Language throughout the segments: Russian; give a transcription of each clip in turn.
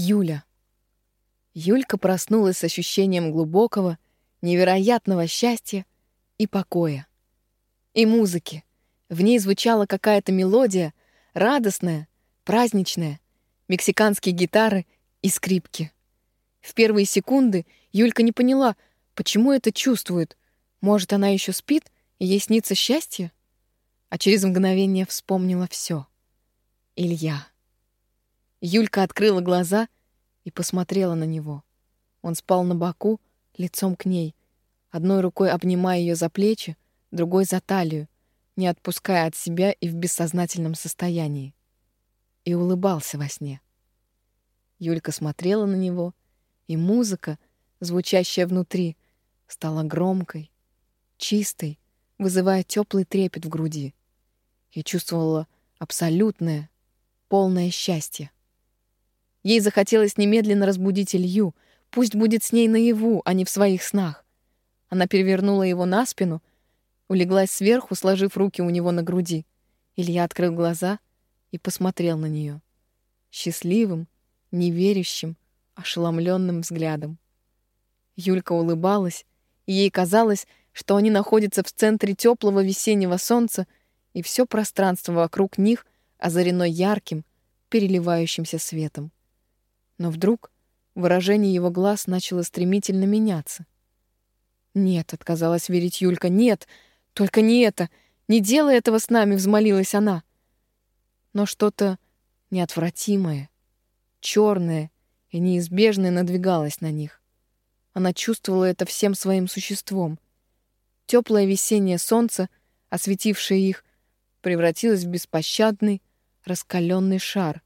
Юля. Юлька проснулась с ощущением глубокого, невероятного счастья и покоя. И музыки. В ней звучала какая-то мелодия, радостная, праздничная, мексиканские гитары и скрипки. В первые секунды Юлька не поняла, почему это чувствует. Может, она еще спит, и ей снится счастье? А через мгновение вспомнила все. Илья. Юлька открыла глаза и посмотрела на него. Он спал на боку, лицом к ней, одной рукой обнимая ее за плечи, другой за талию, не отпуская от себя и в бессознательном состоянии. И улыбался во сне. Юлька смотрела на него, и музыка, звучащая внутри, стала громкой, чистой, вызывая теплый трепет в груди. И чувствовала абсолютное, полное счастье. Ей захотелось немедленно разбудить Илью, пусть будет с ней наяву, а не в своих снах. Она перевернула его на спину, улеглась сверху, сложив руки у него на груди. Илья открыл глаза и посмотрел на нее счастливым, неверящим, ошеломленным взглядом. Юлька улыбалась, и ей казалось, что они находятся в центре теплого весеннего солнца, и все пространство вокруг них озарено ярким, переливающимся светом. Но вдруг выражение его глаз начало стремительно меняться. «Нет», — отказалась верить Юлька, — «нет, только не это, не делай этого с нами», — взмолилась она. Но что-то неотвратимое, черное и неизбежное надвигалось на них. Она чувствовала это всем своим существом. Теплое весеннее солнце, осветившее их, превратилось в беспощадный, раскаленный шар,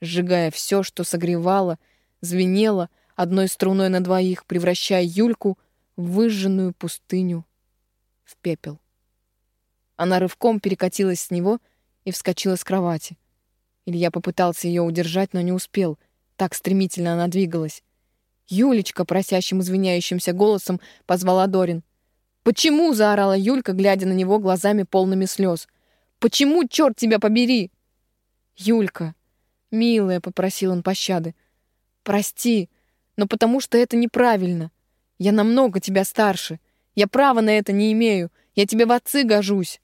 сжигая все, что согревало, звенело одной струной на двоих, превращая Юльку в выжженную пустыню, в пепел. Она рывком перекатилась с него и вскочила с кровати. Илья попытался ее удержать, но не успел. Так стремительно она двигалась. «Юлечка!» — просящим извиняющимся голосом позвала Дорин. «Почему?» — заорала Юлька, глядя на него глазами полными слез. «Почему, черт тебя побери?» «Юлька!» «Милая», — попросил он пощады. «Прости, но потому что это неправильно. Я намного тебя старше. Я права на это не имею. Я тебе в отцы гожусь».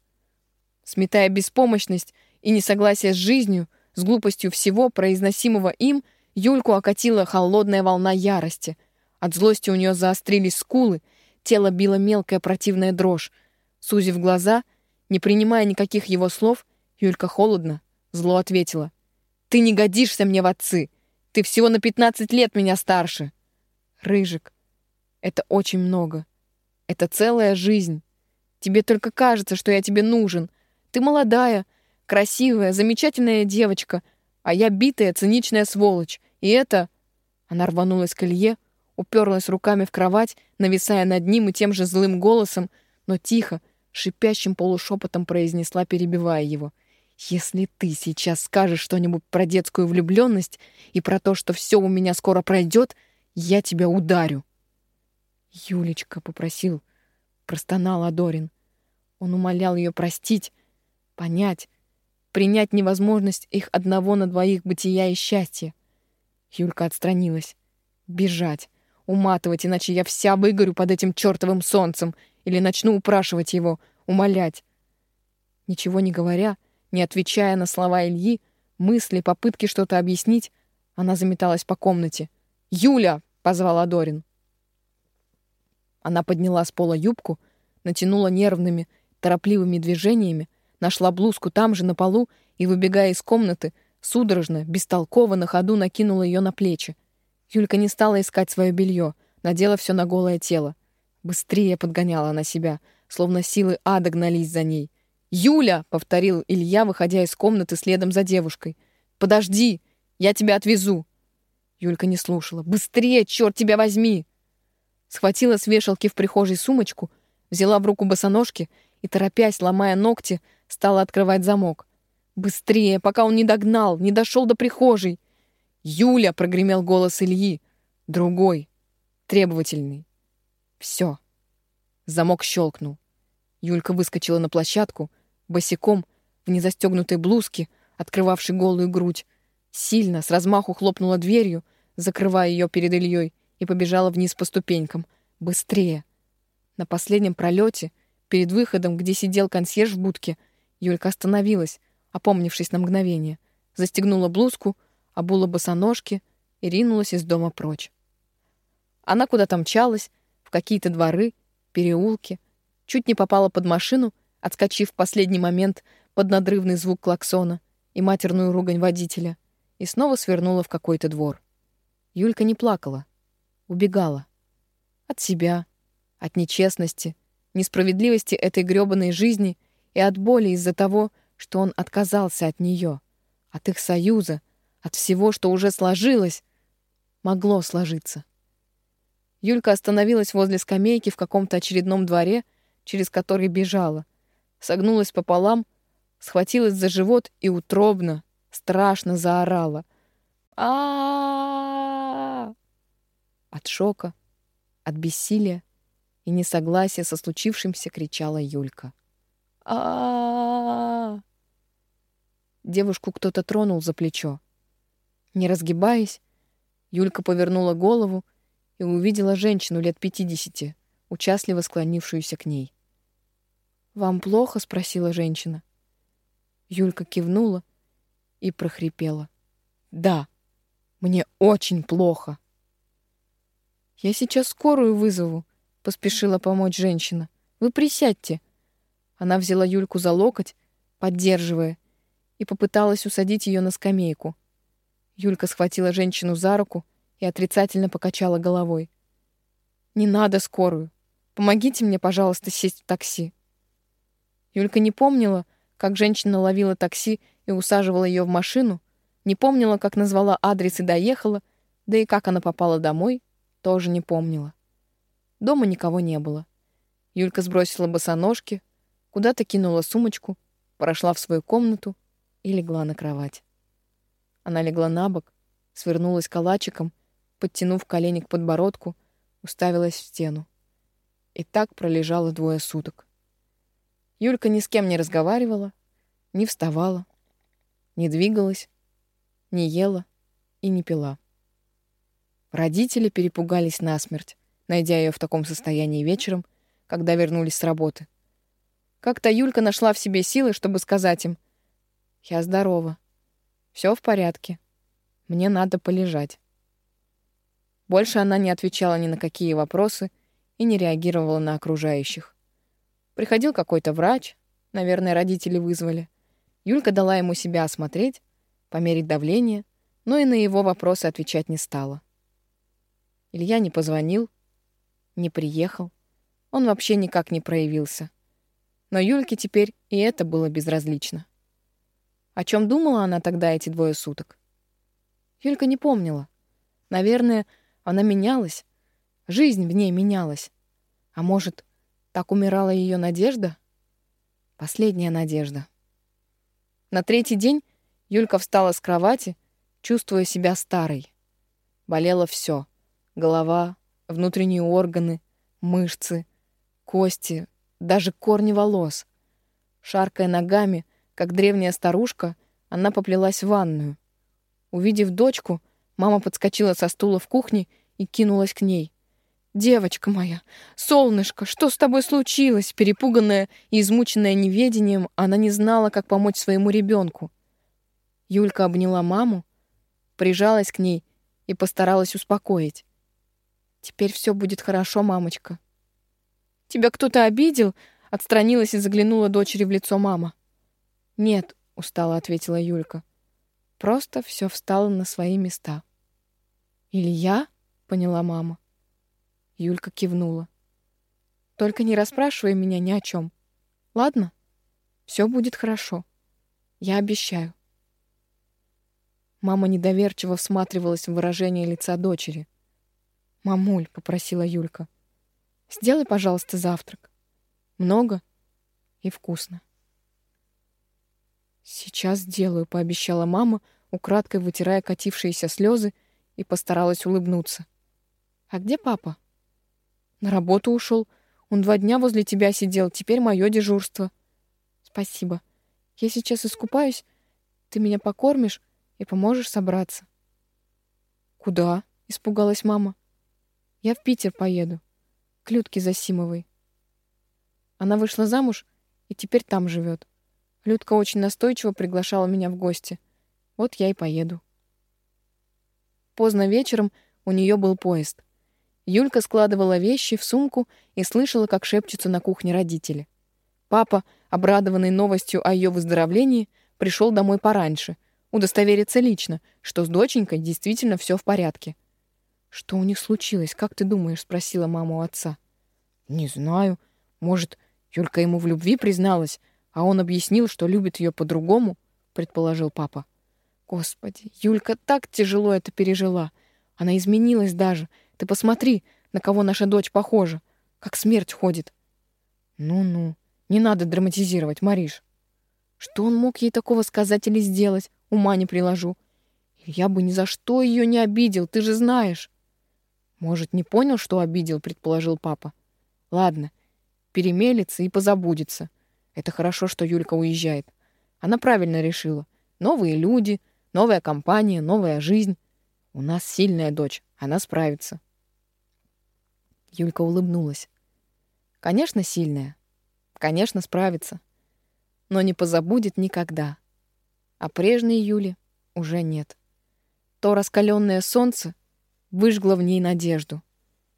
Сметая беспомощность и несогласие с жизнью, с глупостью всего, произносимого им, Юльку окатила холодная волна ярости. От злости у нее заострились скулы, тело било мелкая противная дрожь. Сузив глаза, не принимая никаких его слов, Юлька холодно, зло ответила — ты не годишься мне в отцы. Ты всего на 15 лет меня старше. Рыжик, это очень много. Это целая жизнь. Тебе только кажется, что я тебе нужен. Ты молодая, красивая, замечательная девочка, а я битая, циничная сволочь. И это... Она рванулась к Илье, уперлась руками в кровать, нависая над ним и тем же злым голосом, но тихо, шипящим полушепотом произнесла, перебивая его. Если ты сейчас скажешь что-нибудь про детскую влюбленность и про то, что все у меня скоро пройдет, я тебя ударю. Юлечка попросил, простонал Адорин. Он умолял ее простить, понять, принять невозможность их одного на двоих бытия и счастья. Юлька отстранилась. Бежать, уматывать, иначе я вся выгорю под этим чертовым солнцем или начну упрашивать его, умолять. Ничего не говоря, не отвечая на слова Ильи, мысли, попытки что-то объяснить, она заметалась по комнате. «Юля!» — позвала Дорин. Она подняла с пола юбку, натянула нервными, торопливыми движениями, нашла блузку там же на полу и, выбегая из комнаты, судорожно, бестолково на ходу накинула ее на плечи. Юлька не стала искать свое белье, надела все на голое тело. Быстрее подгоняла она себя, словно силы ада гнались за ней — «Юля!» — повторил Илья, выходя из комнаты следом за девушкой. «Подожди! Я тебя отвезу!» Юлька не слушала. «Быстрее, черт тебя возьми!» Схватила с вешалки в прихожей сумочку, взяла в руку босоножки и, торопясь, ломая ногти, стала открывать замок. «Быстрее, пока он не догнал, не дошел до прихожей!» «Юля!» — прогремел голос Ильи. Другой, требовательный. Все. Замок щелкнул. Юлька выскочила на площадку — босиком, в незастегнутой блузке, открывавшей голую грудь, сильно, с размаху хлопнула дверью, закрывая ее перед Ильей, и побежала вниз по ступенькам. Быстрее! На последнем пролете, перед выходом, где сидел консьерж в будке, Юлька остановилась, опомнившись на мгновение, застегнула блузку, обула босоножки и ринулась из дома прочь. Она куда-то мчалась, в какие-то дворы, переулки, чуть не попала под машину, отскочив в последний момент под надрывный звук клаксона и матерную ругань водителя, и снова свернула в какой-то двор. Юлька не плакала, убегала. От себя, от нечестности, несправедливости этой грёбаной жизни и от боли из-за того, что он отказался от нее, от их союза, от всего, что уже сложилось, могло сложиться. Юлька остановилась возле скамейки в каком-то очередном дворе, через который бежала, согнулась пополам, схватилась за живот и утробно, страшно заорала. а От шока, от бессилия и несогласия со случившимся кричала Юлька. а Девушку кто-то тронул за плечо. Не разгибаясь, Юлька повернула голову и увидела женщину лет пятидесяти, участливо склонившуюся к ней. «Вам плохо?» — спросила женщина. Юлька кивнула и прохрипела. «Да, мне очень плохо». «Я сейчас скорую вызову», — поспешила помочь женщина. «Вы присядьте». Она взяла Юльку за локоть, поддерживая, и попыталась усадить ее на скамейку. Юлька схватила женщину за руку и отрицательно покачала головой. «Не надо скорую. Помогите мне, пожалуйста, сесть в такси». Юлька не помнила, как женщина ловила такси и усаживала ее в машину, не помнила, как назвала адрес и доехала, да и как она попала домой, тоже не помнила. Дома никого не было. Юлька сбросила босоножки, куда-то кинула сумочку, прошла в свою комнату и легла на кровать. Она легла на бок, свернулась калачиком подтянув колени к подбородку, уставилась в стену. И так пролежала двое суток. Юлька ни с кем не разговаривала, не вставала, не двигалась, не ела и не пила. Родители перепугались насмерть, найдя ее в таком состоянии вечером, когда вернулись с работы. Как-то Юлька нашла в себе силы, чтобы сказать им: "Я здорова. все в порядке. Мне надо полежать". Больше она не отвечала ни на какие вопросы и не реагировала на окружающих. Приходил какой-то врач, наверное, родители вызвали. Юлька дала ему себя осмотреть, померить давление, но и на его вопросы отвечать не стала. Илья не позвонил, не приехал. Он вообще никак не проявился. Но Юльке теперь и это было безразлично. О чем думала она тогда эти двое суток? Юлька не помнила. Наверное, она менялась. Жизнь в ней менялась. А может, так умирала ее надежда? Последняя надежда. На третий день Юлька встала с кровати, чувствуя себя старой. Болело все: голова, внутренние органы, мышцы, кости, даже корни волос. Шаркая ногами, как древняя старушка, она поплелась в ванную. Увидев дочку, Мама подскочила со стула в кухне и кинулась к ней. «Девочка моя, солнышко, что с тобой случилось?» Перепуганная и измученная неведением, она не знала, как помочь своему ребенку. Юлька обняла маму, прижалась к ней и постаралась успокоить. «Теперь все будет хорошо, мамочка». «Тебя кто-то обидел?» — отстранилась и заглянула дочери в лицо мама. «Нет», — устало ответила Юлька. Просто все встало на свои места. «Илья?» — поняла мама. Юлька кивнула. «Только не расспрашивай меня ни о чем. Ладно? Все будет хорошо. Я обещаю». Мама недоверчиво всматривалась в выражение лица дочери. «Мамуль», — попросила Юлька, — «сделай, пожалуйста, завтрак. Много и вкусно». «Сейчас сделаю», — пообещала мама, украдкой вытирая катившиеся слезы, и постаралась улыбнуться. «А где папа?» «На работу ушел. Он два дня возле тебя сидел. Теперь мое дежурство». «Спасибо. Я сейчас искупаюсь. Ты меня покормишь и поможешь собраться». Куда? испугалась мама. Я в Питер поеду. К Людке Засимовой. Она вышла замуж и теперь там живет. Людка очень настойчиво приглашала меня в гости. Вот я и поеду. Поздно вечером у нее был поезд. Юлька складывала вещи в сумку и слышала, как шепчутся на кухне родители. Папа, обрадованный новостью о ее выздоровлении, пришел домой пораньше, удостовериться лично, что с доченькой действительно все в порядке. «Что у них случилось, как ты думаешь?» — спросила мама у отца. «Не знаю. Может, Юлька ему в любви призналась, а он объяснил, что любит ее по-другому?» — предположил папа. «Господи, Юлька так тяжело это пережила. Она изменилась даже. Ты посмотри, на кого наша дочь похожа. Как смерть ходит». «Ну-ну, не надо драматизировать, Мариш. Что он мог ей такого сказать или сделать? Ума не приложу. Я бы ни за что ее не обидел, ты же знаешь». Может, не понял, что обидел, предположил папа. Ладно, перемелится и позабудется. Это хорошо, что Юлька уезжает. Она правильно решила. Новые люди, новая компания, новая жизнь. У нас сильная дочь, она справится. Юлька улыбнулась. Конечно, сильная. Конечно, справится. Но не позабудет никогда. А прежней Юли уже нет. То раскаленное солнце, выжгла в ней надежду.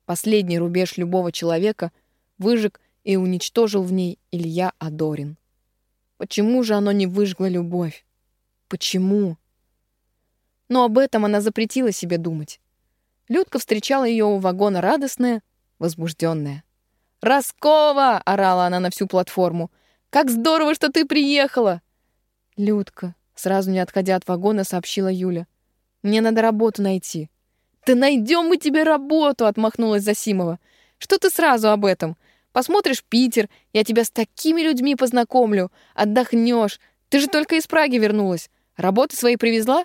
Последний рубеж любого человека выжег и уничтожил в ней Илья Адорин. Почему же оно не выжгло любовь? Почему? Но об этом она запретила себе думать. Людка встречала ее у вагона радостная, возбужденная. «Роскова!» — орала она на всю платформу. «Как здорово, что ты приехала!» «Людка», — сразу не отходя от вагона, сообщила Юля. «Мне надо работу найти. «Да найдем мы тебе работу!» — отмахнулась Засимова. «Что ты сразу об этом? Посмотришь Питер, я тебя с такими людьми познакомлю, отдохнешь. Ты же только из Праги вернулась. Работы свои привезла?»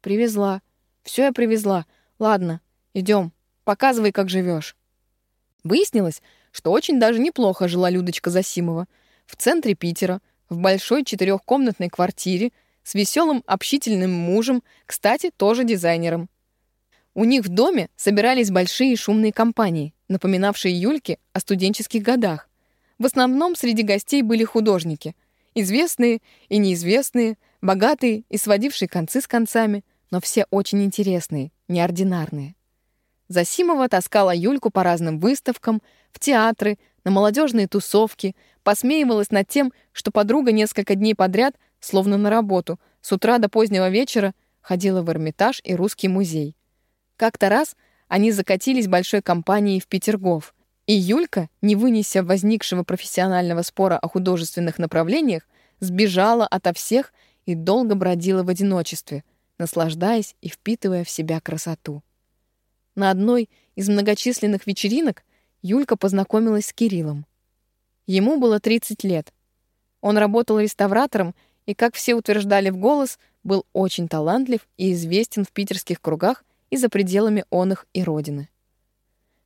«Привезла. Все я привезла. Ладно, идем. Показывай, как живешь. Выяснилось, что очень даже неплохо жила Людочка Засимова. В центре Питера, в большой четырехкомнатной квартире, с веселым общительным мужем, кстати, тоже дизайнером. У них в доме собирались большие шумные компании, напоминавшие Юльке о студенческих годах. В основном среди гостей были художники. Известные и неизвестные, богатые и сводившие концы с концами, но все очень интересные, неординарные. Засимова таскала Юльку по разным выставкам, в театры, на молодежные тусовки, посмеивалась над тем, что подруга несколько дней подряд, словно на работу, с утра до позднего вечера ходила в Эрмитаж и Русский музей. Как-то раз они закатились большой компанией в Петергоф, и Юлька, не вынеся возникшего профессионального спора о художественных направлениях, сбежала ото всех и долго бродила в одиночестве, наслаждаясь и впитывая в себя красоту. На одной из многочисленных вечеринок Юлька познакомилась с Кириллом. Ему было 30 лет. Он работал реставратором и, как все утверждали в голос, был очень талантлив и известен в питерских кругах и за пределами он их и родины.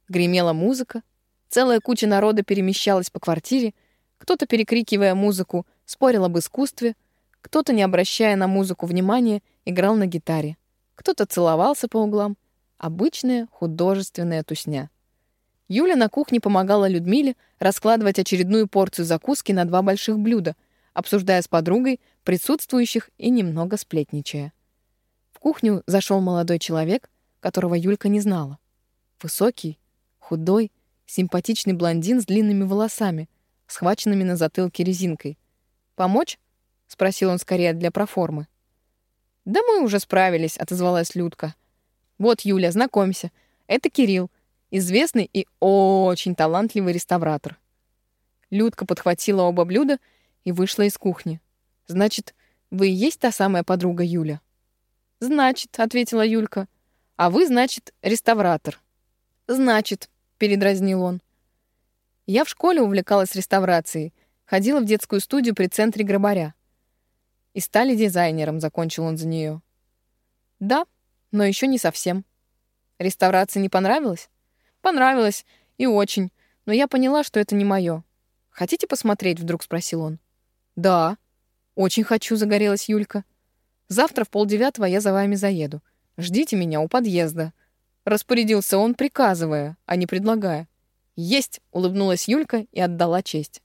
Гремела музыка, целая куча народа перемещалась по квартире, кто-то, перекрикивая музыку, спорил об искусстве, кто-то, не обращая на музыку внимания, играл на гитаре, кто-то целовался по углам. Обычная художественная тусня. Юля на кухне помогала Людмиле раскладывать очередную порцию закуски на два больших блюда, обсуждая с подругой присутствующих и немного сплетничая. В кухню зашел молодой человек, которого Юлька не знала. Высокий, худой, симпатичный блондин с длинными волосами, схваченными на затылке резинкой. «Помочь?» — спросил он скорее для проформы. «Да мы уже справились», — отозвалась Людка. «Вот, Юля, знакомься. Это Кирилл, известный и очень талантливый реставратор». Людка подхватила оба блюда и вышла из кухни. «Значит, вы и есть та самая подруга Юля?» «Значит», — ответила Юлька. А вы, значит, реставратор. Значит, передразнил он. Я в школе увлекалась реставрацией, ходила в детскую студию при центре Грабаря. И стали дизайнером, закончил он за нее. Да, но еще не совсем. Реставрация не понравилась? Понравилась, и очень, но я поняла, что это не мое. Хотите посмотреть, вдруг спросил он. Да, очень хочу, загорелась Юлька. Завтра в полдевятого я за вами заеду. Ждите меня у подъезда. Распорядился он, приказывая, а не предлагая. Есть, улыбнулась Юлька и отдала честь.